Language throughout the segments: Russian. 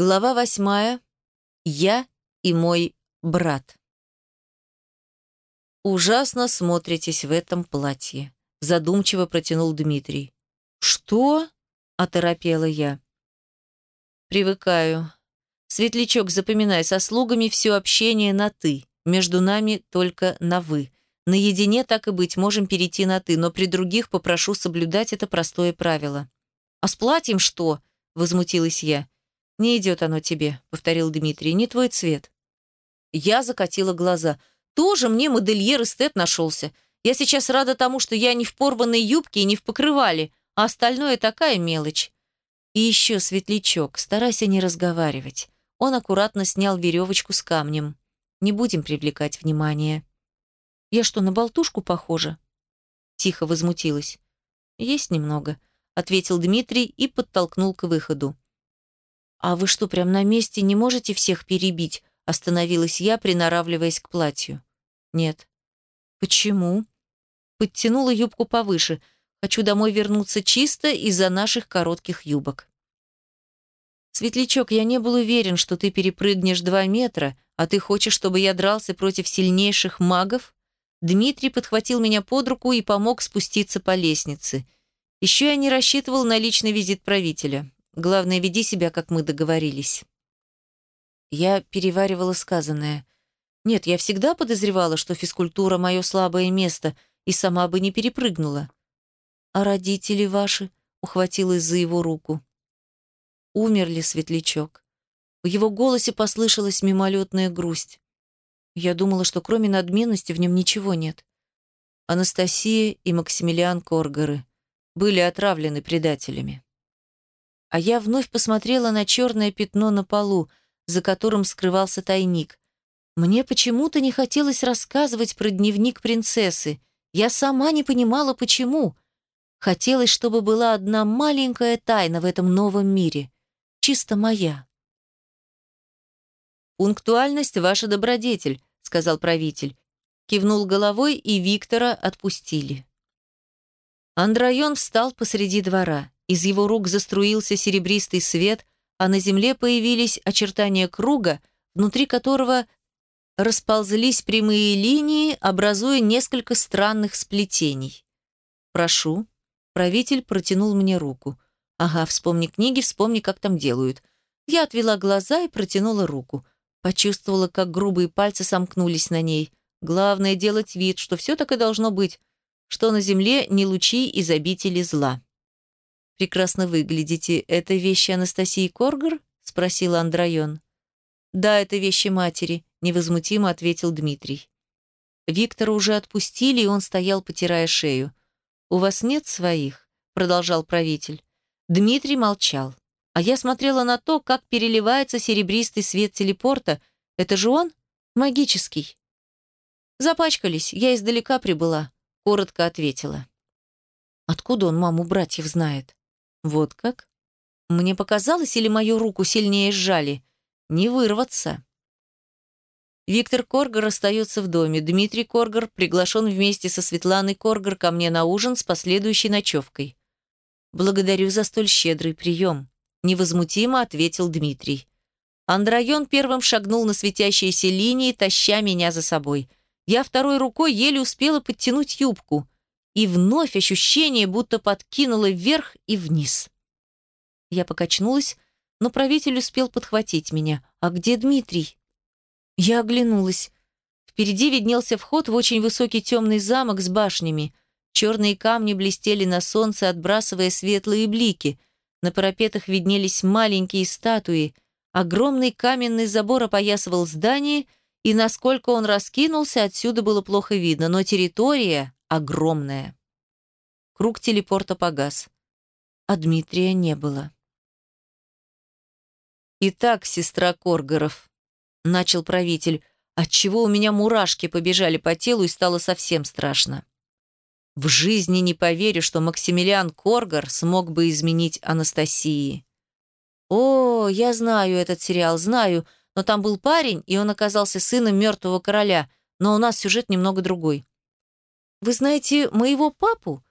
Глава восьмая. Я и мой брат. «Ужасно смотритесь в этом платье», – задумчиво протянул Дмитрий. «Что?» – оторопела я. «Привыкаю. Светлячок, запоминай, со слугами все общение на «ты», между нами только на «вы». Наедине, так и быть, можем перейти на «ты», но при других попрошу соблюдать это простое правило». «А с платьем что?» – возмутилась я. «Не идет оно тебе», — повторил Дмитрий, — «не твой цвет». Я закатила глаза. «Тоже мне модельер-эстет нашелся. Я сейчас рада тому, что я не в порванной юбке и не в покрывале, а остальное такая мелочь». И еще светлячок, старайся не разговаривать. Он аккуратно снял веревочку с камнем. Не будем привлекать внимание. «Я что, на болтушку похожа?» Тихо возмутилась. «Есть немного», — ответил Дмитрий и подтолкнул к выходу. «А вы что, прям на месте не можете всех перебить?» Остановилась я, приноравливаясь к платью. «Нет». «Почему?» Подтянула юбку повыше. «Хочу домой вернуться чисто из-за наших коротких юбок». «Светлячок, я не был уверен, что ты перепрыгнешь два метра, а ты хочешь, чтобы я дрался против сильнейших магов?» Дмитрий подхватил меня под руку и помог спуститься по лестнице. Еще я не рассчитывал на личный визит правителя. Главное, веди себя, как мы договорились. Я переваривала сказанное. Нет, я всегда подозревала, что физкультура — мое слабое место, и сама бы не перепрыгнула. А родители ваши? Ухватилась за его руку. Умерли, светлячок. В его голосе послышалась мимолетная грусть. Я думала, что кроме надменности в нем ничего нет. Анастасия и Максимилиан Коргоры были отравлены предателями. А я вновь посмотрела на черное пятно на полу, за которым скрывался тайник. Мне почему-то не хотелось рассказывать про дневник принцессы. Я сама не понимала, почему. Хотелось, чтобы была одна маленькая тайна в этом новом мире. Чисто моя. «Пунктуальность — ваша добродетель», — сказал правитель. Кивнул головой, и Виктора отпустили. Андрайон встал посреди двора. Из его рук заструился серебристый свет, а на земле появились очертания круга, внутри которого расползлись прямые линии, образуя несколько странных сплетений. «Прошу». Правитель протянул мне руку. «Ага, вспомни книги, вспомни, как там делают». Я отвела глаза и протянула руку. Почувствовала, как грубые пальцы сомкнулись на ней. Главное — делать вид, что все так и должно быть, что на земле не лучи из обители зла прекрасно выглядите. Это вещи Анастасии Коргер?» – спросила Андрайон. «Да, это вещи матери», – невозмутимо ответил Дмитрий. Виктора уже отпустили, и он стоял, потирая шею. «У вас нет своих?» – продолжал правитель. Дмитрий молчал. А я смотрела на то, как переливается серебристый свет телепорта. Это же он? Магический. «Запачкались, я издалека прибыла», — коротко ответила. «Откуда он маму братьев знает?» Вот как? Мне показалось, или мою руку сильнее сжали? Не вырваться. Виктор Коргар остается в доме. Дмитрий Коргар приглашен вместе со Светланой Коргар ко мне на ужин с последующей ночевкой. «Благодарю за столь щедрый прием», — невозмутимо ответил Дмитрий. Андрайон первым шагнул на светящиеся линии, таща меня за собой. Я второй рукой еле успела подтянуть юбку и вновь ощущение будто подкинуло вверх и вниз. Я покачнулась, но правитель успел подхватить меня. «А где Дмитрий?» Я оглянулась. Впереди виднелся вход в очень высокий темный замок с башнями. Черные камни блестели на солнце, отбрасывая светлые блики. На парапетах виднелись маленькие статуи. Огромный каменный забор опоясывал здание, и насколько он раскинулся, отсюда было плохо видно, но территория огромная. Круг телепорта погас, а Дмитрия не было. «Итак, сестра Коргоров», — начал правитель, отчего у меня мурашки побежали по телу и стало совсем страшно. В жизни не поверю, что Максимилиан Коргор смог бы изменить Анастасии. О, я знаю этот сериал, знаю, но там был парень, и он оказался сыном мертвого короля, но у нас сюжет немного другой. Вы знаете моего папу?»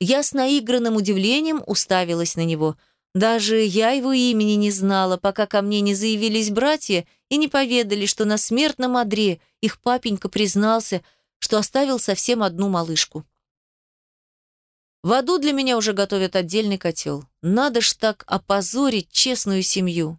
Я с наигранным удивлением уставилась на него. Даже я его имени не знала, пока ко мне не заявились братья и не поведали, что на смертном одре их папенька признался, что оставил совсем одну малышку. В аду для меня уже готовят отдельный котел. Надо ж так опозорить честную семью.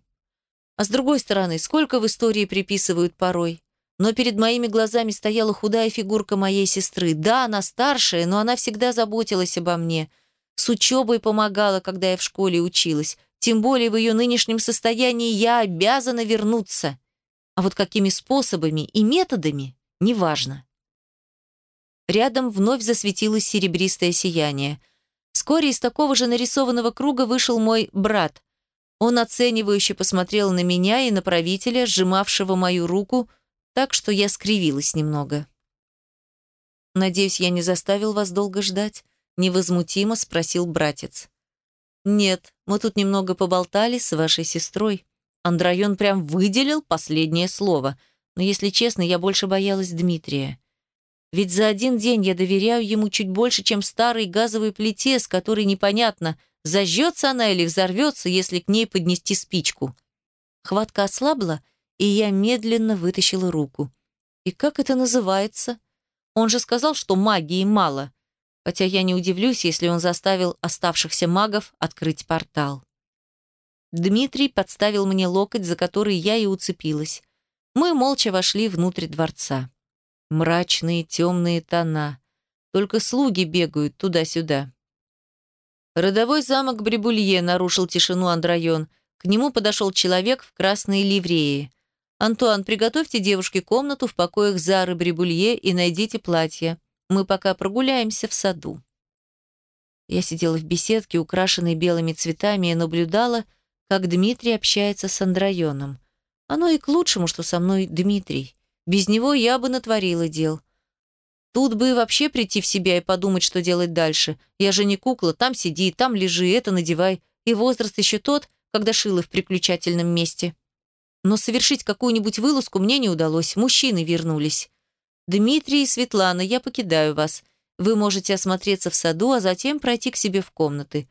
А с другой стороны, сколько в истории приписывают порой. Но перед моими глазами стояла худая фигурка моей сестры. Да, она старшая, но она всегда заботилась обо мне. С учебой помогала, когда я в школе училась. Тем более в ее нынешнем состоянии я обязана вернуться. А вот какими способами и методами – неважно. Рядом вновь засветилось серебристое сияние. Вскоре из такого же нарисованного круга вышел мой брат. Он оценивающе посмотрел на меня и на правителя, сжимавшего мою руку, так что я скривилась немного. «Надеюсь, я не заставил вас долго ждать?» — невозмутимо спросил братец. «Нет, мы тут немного поболтали с вашей сестрой. Андрайон прям выделил последнее слово, но, если честно, я больше боялась Дмитрия. Ведь за один день я доверяю ему чуть больше, чем старой газовой плите, с которой непонятно, зажжется она или взорвется, если к ней поднести спичку. Хватка ослабла, и я медленно вытащила руку. И как это называется? Он же сказал, что магии мало. Хотя я не удивлюсь, если он заставил оставшихся магов открыть портал. Дмитрий подставил мне локоть, за который я и уцепилась. Мы молча вошли внутрь дворца. Мрачные темные тона. Только слуги бегают туда-сюда. Родовой замок Брибулье нарушил тишину Андрайон. К нему подошел человек в красной ливрее. «Антуан, приготовьте девушке комнату в покоях Зары Брибулье и найдите платье. Мы пока прогуляемся в саду». Я сидела в беседке, украшенной белыми цветами, и наблюдала, как Дмитрий общается с Андрайоном. Оно и к лучшему, что со мной Дмитрий. Без него я бы натворила дел. Тут бы вообще прийти в себя и подумать, что делать дальше. Я же не кукла, там сиди, там лежи, это надевай. И возраст еще тот, когда шила в приключательном месте. Но совершить какую-нибудь вылазку мне не удалось, мужчины вернулись. «Дмитрий и Светлана, я покидаю вас. Вы можете осмотреться в саду, а затем пройти к себе в комнаты.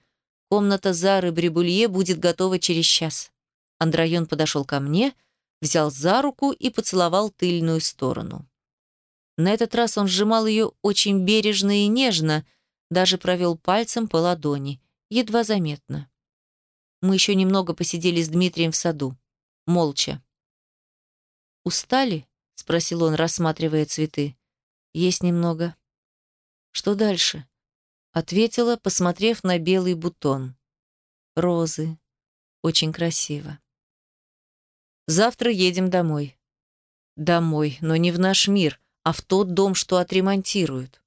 Комната Зары Брибулье будет готова через час». Андрайон подошел ко мне – взял за руку и поцеловал тыльную сторону. На этот раз он сжимал ее очень бережно и нежно, даже провел пальцем по ладони, едва заметно. Мы еще немного посидели с Дмитрием в саду, молча. «Устали?» — спросил он, рассматривая цветы. «Есть немного». «Что дальше?» — ответила, посмотрев на белый бутон. «Розы. Очень красиво». Завтра едем домой. Домой, но не в наш мир, а в тот дом, что отремонтируют.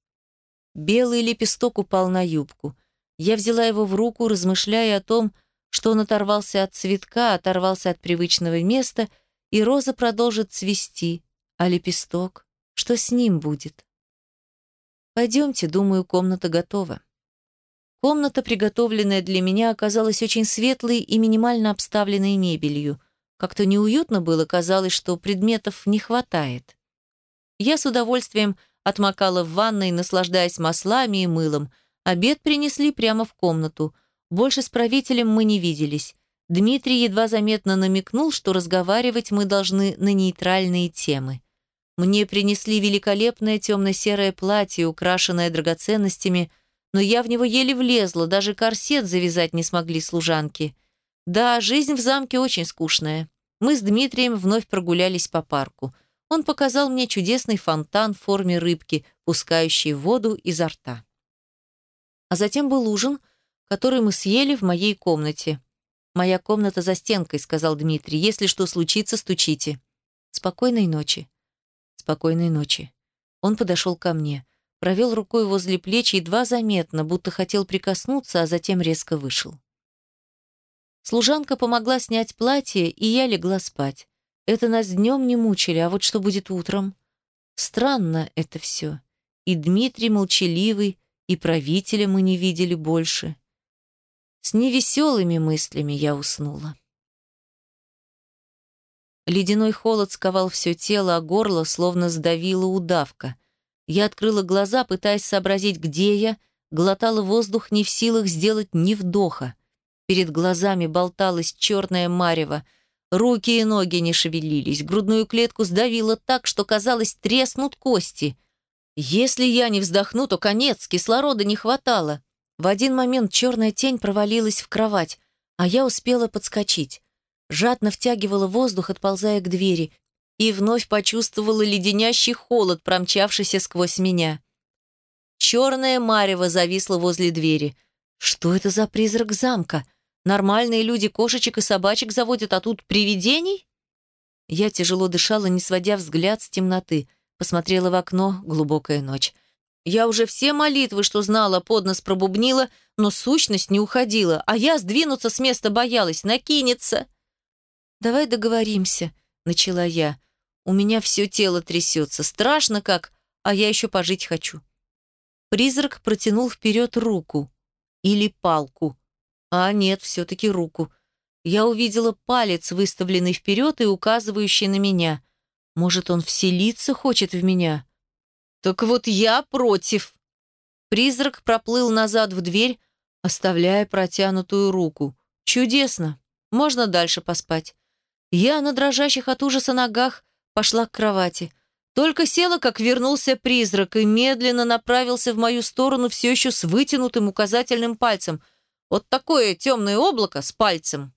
Белый лепесток упал на юбку. Я взяла его в руку, размышляя о том, что он оторвался от цветка, оторвался от привычного места, и роза продолжит цвести, а лепесток, что с ним будет? Пойдемте, думаю, комната готова. Комната, приготовленная для меня, оказалась очень светлой и минимально обставленной мебелью – как-то неуютно было, казалось, что предметов не хватает. Я с удовольствием отмокала в ванной, наслаждаясь маслами и мылом. Обед принесли прямо в комнату. Больше с правителем мы не виделись. Дмитрий едва заметно намекнул, что разговаривать мы должны на нейтральные темы. Мне принесли великолепное темно-серое платье, украшенное драгоценностями, но я в него еле влезла, даже корсет завязать не смогли служанки. Да, жизнь в замке очень скучная. Мы с Дмитрием вновь прогулялись по парку. Он показал мне чудесный фонтан в форме рыбки, пускающий воду изо рта. А затем был ужин, который мы съели в моей комнате. «Моя комната за стенкой», — сказал Дмитрий. «Если что случится, стучите». «Спокойной ночи». «Спокойной ночи». Он подошел ко мне, провел рукой возле плеч едва заметно, будто хотел прикоснуться, а затем резко вышел. Служанка помогла снять платье, и я легла спать. Это нас днем не мучили, а вот что будет утром? Странно это все. И Дмитрий молчаливый, и правителя мы не видели больше. С невеселыми мыслями я уснула. Ледяной холод сковал все тело, а горло словно сдавила удавка. Я открыла глаза, пытаясь сообразить, где я, глотала воздух не в силах сделать ни вдоха. перед глазами болталась черная марево. Руки и ноги не шевелились, грудную клетку сдавило так, что, казалось, треснут кости. Если я не вздохну, то конец, кислорода не хватало. В один момент черная тень провалилась в кровать, а я успела подскочить. Жадно втягивала воздух, отползая к двери, и вновь почувствовала леденящий холод, промчавшийся сквозь меня. Черная марево зависла возле двери. Что это за призрак замка? Нормальные люди кошечек и собачек заводят, а тут привидений? Я тяжело дышала, не сводя взгляд с темноты. Посмотрела в окно, глубокая ночь. Я уже все молитвы, что знала, под нос пробубнила, но сущность не уходила, а я сдвинуться с места боялась, накинется. «Давай договоримся», — начала я. «У меня все тело трясется, страшно как, а я еще пожить хочу». Призрак протянул вперед руку. Или палку. А нет, все-таки руку. Я увидела палец, выставленный вперед и указывающий на меня. Может, он вселиться хочет в меня? «Так вот я против!» Призрак проплыл назад в дверь, оставляя протянутую руку. «Чудесно! Можно дальше поспать». Я на дрожащих от ужаса ногах пошла к кровати. Только села, как вернулся призрак, и медленно направился в мою сторону все еще с вытянутым указательным пальцем. Вот такое темное облако с пальцем.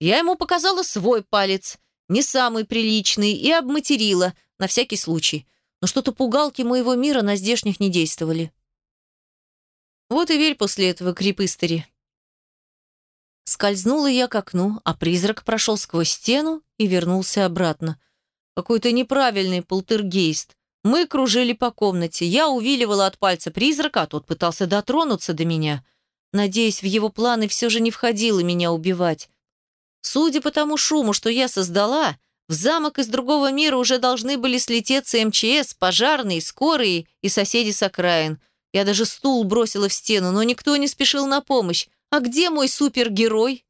Я ему показала свой палец, не самый приличный, и обматерила, на всякий случай но что-то пугалки моего мира на здешних не действовали. Вот и верь после этого, крепыстыри. Скользнула я к окну, а призрак прошел сквозь стену и вернулся обратно. Какой-то неправильный полтергейст. Мы кружили по комнате. Я увиливала от пальца призрака, а тот пытался дотронуться до меня. Надеюсь, в его планы все же не входило меня убивать. Судя по тому шуму, что я создала, в замок из другого мира уже должны были слететься МЧС, пожарные, скорые и соседи с окраин. Я даже стул бросила в стену, но никто не спешил на помощь. А где мой супергерой?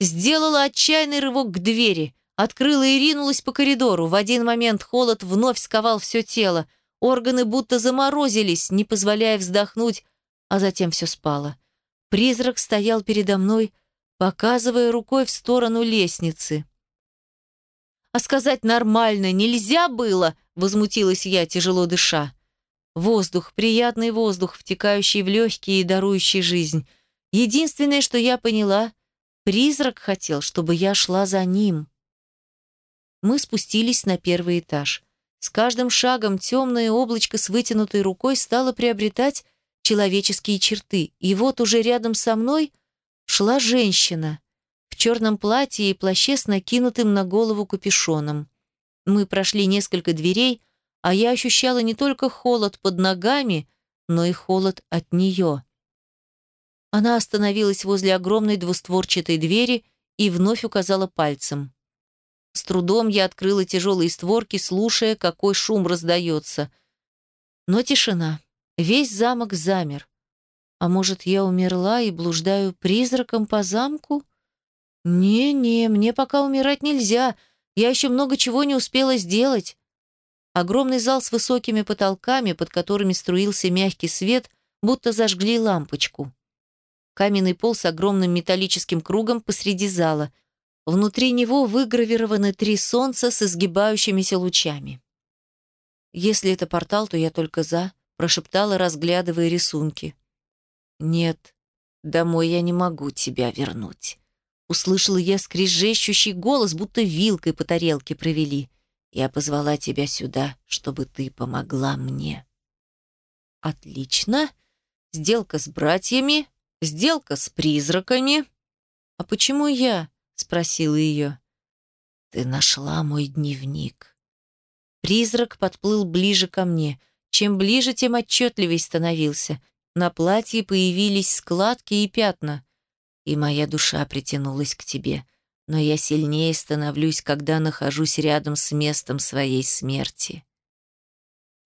Сделала отчаянный рывок к двери, открыла и ринулась по коридору. В один момент холод вновь сковал все тело. Органы будто заморозились, не позволяя вздохнуть, а затем все спало. Призрак стоял передо мной, показывая рукой в сторону лестницы. А сказать нормально нельзя было, возмутилась я, тяжело дыша. Воздух, приятный воздух, втекающий в легкие и дарующий жизнь. Единственное, что я поняла, призрак хотел, чтобы я шла за ним. Мы спустились на первый этаж. С каждым шагом темное облачко с вытянутой рукой стало приобретать человеческие черты. И вот уже рядом со мной шла женщина черном платье и плаще с накинутым на голову капюшоном. Мы прошли несколько дверей, а я ощущала не только холод под ногами, но и холод от нее. Она остановилась возле огромной двустворчатой двери и вновь указала пальцем. С трудом я открыла тяжелые створки, слушая, какой шум раздается. Но тишина. Весь замок замер. А может, я умерла и блуждаю призраком по замку? «Не-не, мне пока умирать нельзя. Я еще много чего не успела сделать». Огромный зал с высокими потолками, под которыми струился мягкий свет, будто зажгли лампочку. Каменный пол с огромным металлическим кругом посреди зала. Внутри него выгравированы три солнца с изгибающимися лучами. «Если это портал, то я только за», — прошептала, разглядывая рисунки. «Нет, домой я не могу тебя вернуть». Услышала я скрежещущий голос, будто вилкой по тарелке провели. Я позвала тебя сюда, чтобы ты помогла мне. Отлично. Сделка с братьями, сделка с призраками. А почему я? Спросила ее. Ты нашла мой дневник. Призрак подплыл ближе ко мне. Чем ближе, тем отчетливей становился. На платье появились складки и пятна и моя душа притянулась к тебе, но я сильнее становлюсь, когда нахожусь рядом с местом своей смерти.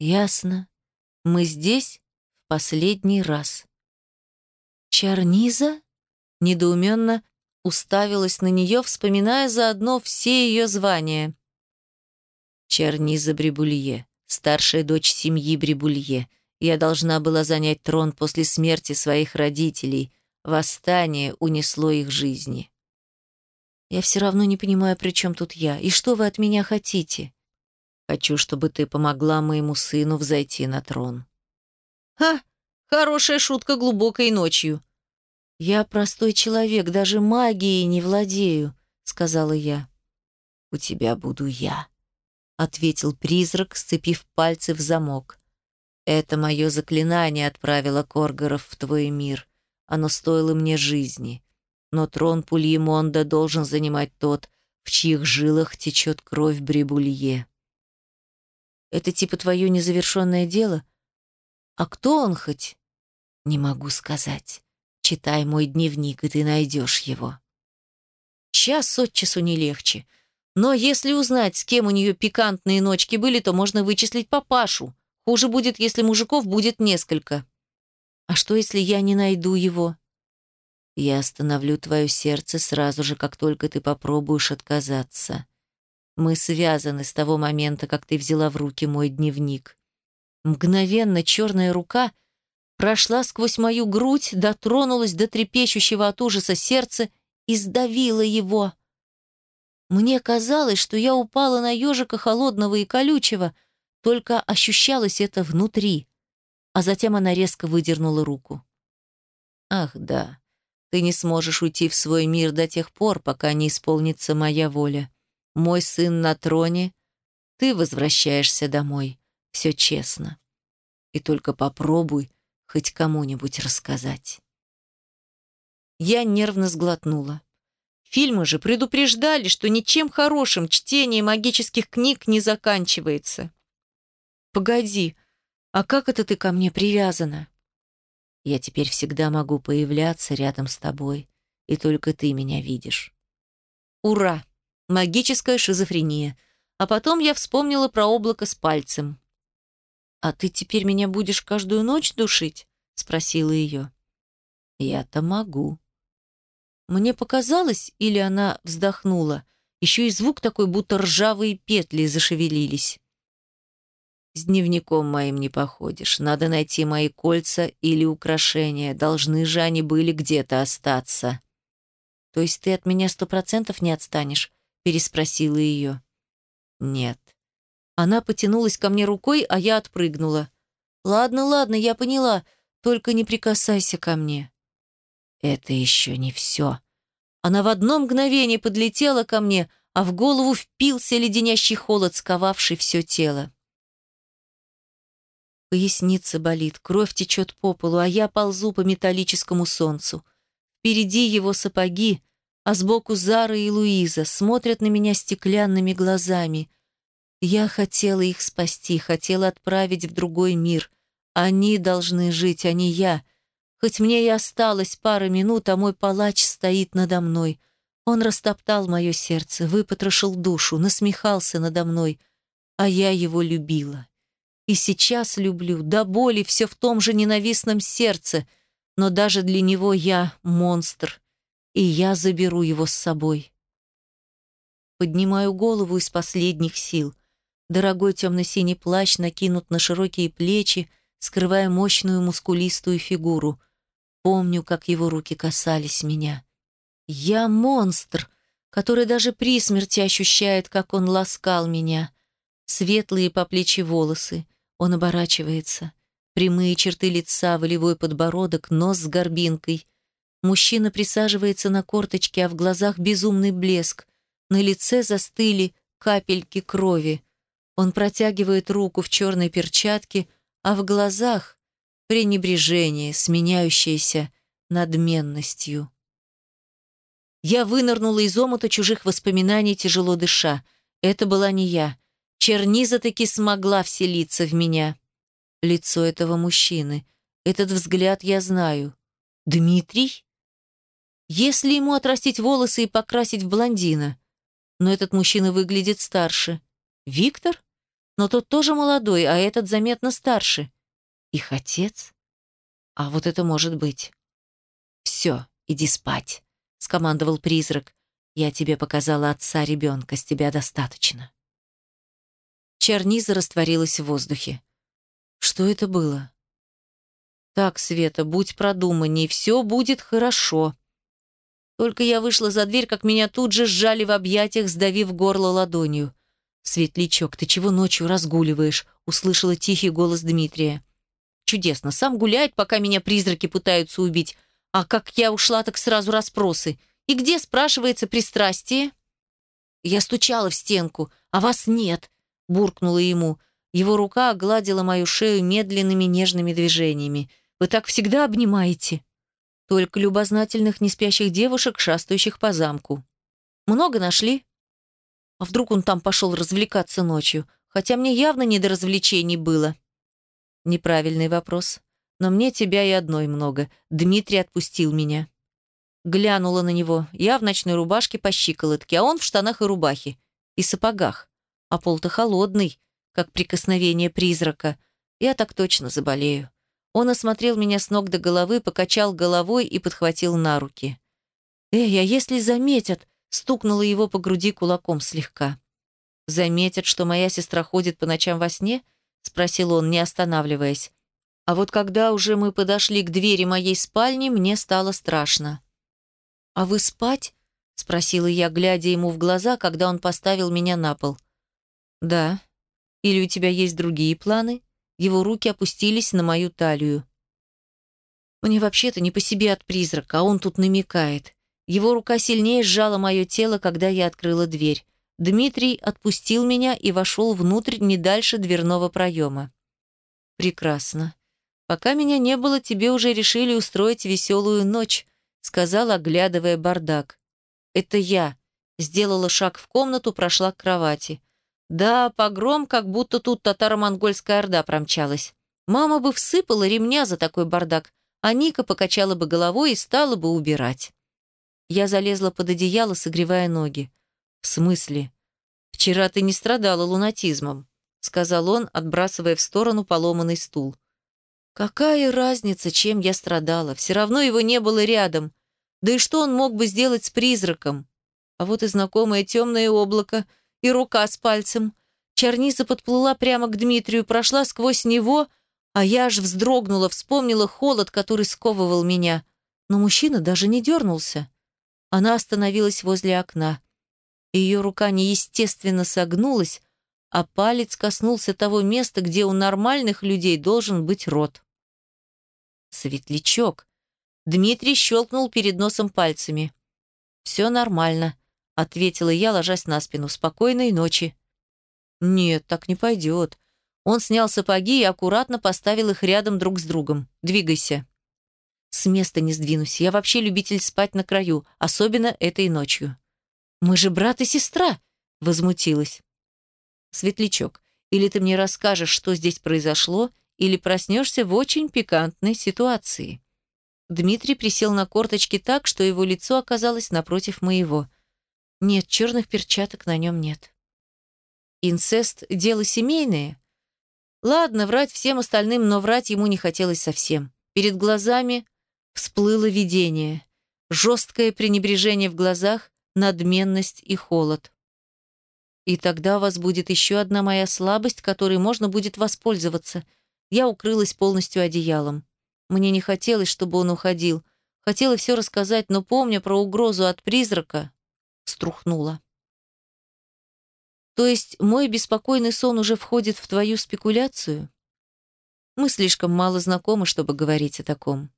Ясно. Мы здесь в последний раз. Чарниза? Недоуменно уставилась на нее, вспоминая заодно все ее звания. Чарниза Брибулье, старшая дочь семьи Брибулье. Я должна была занять трон после смерти своих родителей — Восстание унесло их жизни. Я все равно не понимаю, при чем тут я. И что вы от меня хотите? Хочу, чтобы ты помогла моему сыну взойти на трон. Ха! Хорошая шутка глубокой ночью. Я простой человек, даже магией не владею, сказала я. У тебя буду я, ответил призрак, сцепив пальцы в замок. Это мое заклинание отправило Коргоров в твой мир. Оно стоило мне жизни. Но трон Пульемонда должен занимать тот, в чьих жилах течет кровь Брибулье. Это типа твое незавершенное дело? А кто он хоть? Не могу сказать. Читай мой дневник, и ты найдешь его. Час от часу не легче. Но если узнать, с кем у нее пикантные ночки были, то можно вычислить папашу. Хуже будет, если мужиков будет несколько. А что, если я не найду его? Я остановлю твое сердце сразу же, как только ты попробуешь отказаться. Мы связаны с того момента, как ты взяла в руки мой дневник. Мгновенно черная рука прошла сквозь мою грудь, дотронулась до трепещущего от ужаса сердца и сдавила его. Мне казалось, что я упала на ежика холодного и колючего, только ощущалось это внутри. А затем она резко выдернула руку. «Ах, да, ты не сможешь уйти в свой мир до тех пор, пока не исполнится моя воля. Мой сын на троне, ты возвращаешься домой. Все честно. И только попробуй хоть кому-нибудь рассказать». Я нервно сглотнула. Фильмы же предупреждали, что ничем хорошим чтение магических книг не заканчивается. «Погоди, а как это ты ко мне привязана?» «Я теперь всегда могу появляться рядом с тобой, и только ты меня видишь». «Ура! Магическая шизофрения!» А потом я вспомнила про облако с пальцем. «А ты теперь меня будешь каждую ночь душить?» — спросила ее. «Я-то могу». Мне показалось, или она вздохнула. Еще и звук такой, будто ржавые петли зашевелились. С дневником моим не походишь. Надо найти мои кольца или украшения. Должны же они были где-то остаться. То есть ты от меня сто процентов не отстанешь? Переспросила ее. Нет. Она потянулась ко мне рукой, а я отпрыгнула. Ладно, ладно, я поняла. Только не прикасайся ко мне. Это еще не все. Она в одно мгновение подлетела ко мне, а в голову впился леденящий холод, сковавший все тело. Поясница болит, кровь течет по полу, а я ползу по металлическому солнцу. Впереди его сапоги, а сбоку Зара и Луиза смотрят на меня стеклянными глазами. Я хотела их спасти, хотела отправить в другой мир. Они должны жить, а не я. Хоть мне и осталось пара минут, а мой палач стоит надо мной. Он растоптал мое сердце, выпотрошил душу, насмехался надо мной, а я его любила. И сейчас люблю, до боли все в том же ненавистном сердце, но даже для него я монстр, и я заберу его с собой. Поднимаю голову из последних сил. Дорогой темно-синий плащ накинут на широкие плечи, скрывая мощную мускулистую фигуру. Помню, как его руки касались меня. Я монстр, который даже при смерти ощущает, как он ласкал меня. Светлые по плечи волосы, он оборачивается. Прямые черты лица, волевой подбородок, нос с горбинкой. Мужчина присаживается на корточки, а в глазах безумный блеск. На лице застыли капельки крови. Он протягивает руку в черной перчатке, а в глазах пренебрежение, сменяющееся надменностью. Я вынырнула из омута чужих воспоминаний, тяжело дыша. Это была не я. Черниза таки смогла вселиться в меня. Лицо этого мужчины. Этот взгляд я знаю. Дмитрий? Если ему отрастить волосы и покрасить в блондина. Но этот мужчина выглядит старше. Виктор? Но тот тоже молодой, а этот заметно старше. Их отец? А вот это может быть. «Все, иди спать», — скомандовал призрак. «Я тебе показала отца ребенка, с тебя достаточно». Черниза растворилась в воздухе. Что это было? Так, Света, будь продуманней, все будет хорошо. Только я вышла за дверь, как меня тут же сжали в объятиях, сдавив горло ладонью. «Светлячок, ты чего ночью разгуливаешь?» — услышала тихий голос Дмитрия. «Чудесно, сам гуляет, пока меня призраки пытаются убить. А как я ушла, так сразу расспросы. И где, спрашивается, пристрастие?» Я стучала в стенку, а вас нет, буркнула ему. Его рука огладила мою шею медленными нежными движениями. Вы так всегда обнимаете. Только любознательных неспящих девушек, шастающих по замку. Много нашли? А вдруг он там пошел развлекаться ночью? Хотя мне явно не до развлечений было. Неправильный вопрос. Но мне тебя и одной много. Дмитрий отпустил меня. Глянула на него. Я в ночной рубашке по щиколотке, а он в штанах и рубахе. И сапогах. А пол-то холодный, как прикосновение призрака. Я так точно заболею. Он осмотрел меня с ног до головы, покачал головой и подхватил на руки. «Эй, а если заметят?» Стукнула его по груди кулаком слегка. «Заметят, что моя сестра ходит по ночам во сне?» Спросил он, не останавливаясь. А вот когда уже мы подошли к двери моей спальни, мне стало страшно. «А вы спать?» — спросила я, глядя ему в глаза, когда он поставил меня на пол. «Да. Или у тебя есть другие планы?» Его руки опустились на мою талию. Мне вообще-то не по себе от призрака, а он тут намекает. Его рука сильнее сжала мое тело, когда я открыла дверь. Дмитрий отпустил меня и вошел внутрь не дальше дверного проема. «Прекрасно. Пока меня не было, тебе уже решили устроить веселую ночь», сказал, оглядывая бардак. «Это я». Сделала шаг в комнату, прошла к кровати. Да, погром, как будто тут татаро-монгольская орда промчалась. Мама бы всыпала ремня за такой бардак, а Ника покачала бы головой и стала бы убирать. Я залезла под одеяло, согревая ноги. «В смысле? Вчера ты не страдала лунатизмом», сказал он, отбрасывая в сторону поломанный стул. Какая разница, чем я страдала? Все равно его не было рядом. Да и что он мог бы сделать с призраком? А вот и знакомое темное облако, и рука с пальцем. Черница подплыла прямо к Дмитрию, прошла сквозь него, а я аж вздрогнула, вспомнила холод, который сковывал меня. Но мужчина даже не дернулся. Она остановилась возле окна. Ее рука неестественно согнулась, а палец коснулся того места, где у нормальных людей должен быть рот. Светлячок. Дмитрий щелкнул перед носом пальцами. «Все нормально», — ответила я, ложась на спину. «Спокойной ночи». «Нет, так не пойдет». Он снял сапоги и аккуратно поставил их рядом друг с другом. «Двигайся». «С места не сдвинусь. Я вообще любитель спать на краю, особенно этой ночью». «Мы же брат и сестра», — возмутилась. Светлячок, или ты мне расскажешь, что здесь произошло, или проснешься в очень пикантной ситуации. Дмитрий присел на корточки так, что его лицо оказалось напротив моего. Нет, черных перчаток на нем нет. Инцест – дело семейное. Ладно, врать всем остальным, но врать ему не хотелось совсем. Перед глазами всплыло видение. Жесткое пренебрежение в глазах, надменность и холод. И тогда у вас будет еще одна моя слабость, которой можно будет воспользоваться. Я укрылась полностью одеялом. Мне не хотелось, чтобы он уходил. Хотела все рассказать, но, помня про угрозу от призрака, струхнула. То есть мой беспокойный сон уже входит в твою спекуляцию? Мы слишком мало знакомы, чтобы говорить о таком.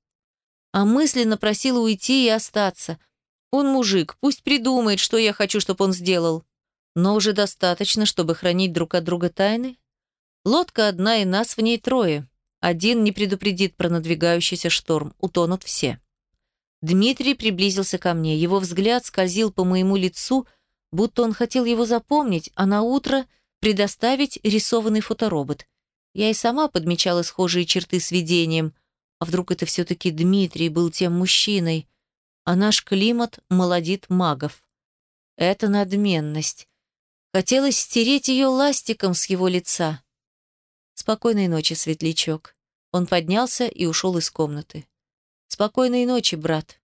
А мысленно просила уйти и остаться. Он мужик, пусть придумает, что я хочу, чтобы он сделал. Но уже достаточно, чтобы хранить друг от друга тайны? Лодка одна, и нас в ней трое. Один не предупредит про надвигающийся шторм, утонут все. Дмитрий приблизился ко мне. Его взгляд скользил по моему лицу, будто он хотел его запомнить, а на утро предоставить рисованный фоторобот. Я и сама подмечала схожие черты с видением. А вдруг это все-таки Дмитрий был тем мужчиной, а наш климат молодит магов. Это надменность. Хотелось стереть ее ластиком с его лица. «Спокойной ночи, светлячок». Он поднялся и ушел из комнаты. «Спокойной ночи, брат».